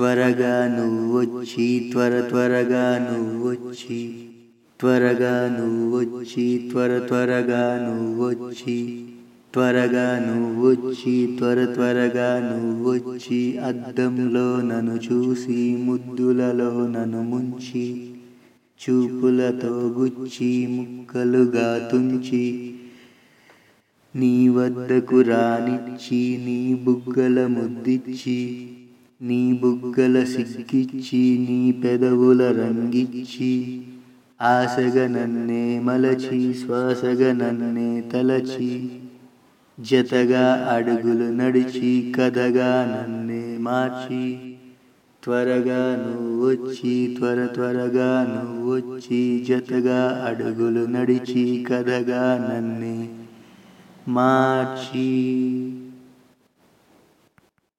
త్వరగా నువ్వొచ్చి త్వర త్వరగా నువ్వొచ్చి త్వరగా నువ్వొచ్చి త్వర త్వరగా నువ్వొచ్చి త్వరగా నువ్వొచ్చి త్వర త్వరగా నువ్వొచ్చి అద్దంలో నన్ను చూసి ముద్దులలో నన్ను ముంచి చూపులతో గుచ్చి ముక్కలుగా తుంచి నీ వద్దకు రానిచ్చి నీ బుగ్గల ముద్దిచ్చి నీ బుగ్గల సిగ్గిచ్చి నీ పెదవుల రంగిచ్చి ఆశగ నన్నే మలచి శ్వాసగ నన్నే తలచి జతగా అడుగులు నడిచి కథగా నన్నే మార్చి త్వరగా నువ్వొచ్చి త్వర త్వరగా నువ్వొచ్చి జతగా అడుగులు నడిచి కథగా నన్నే మార్చి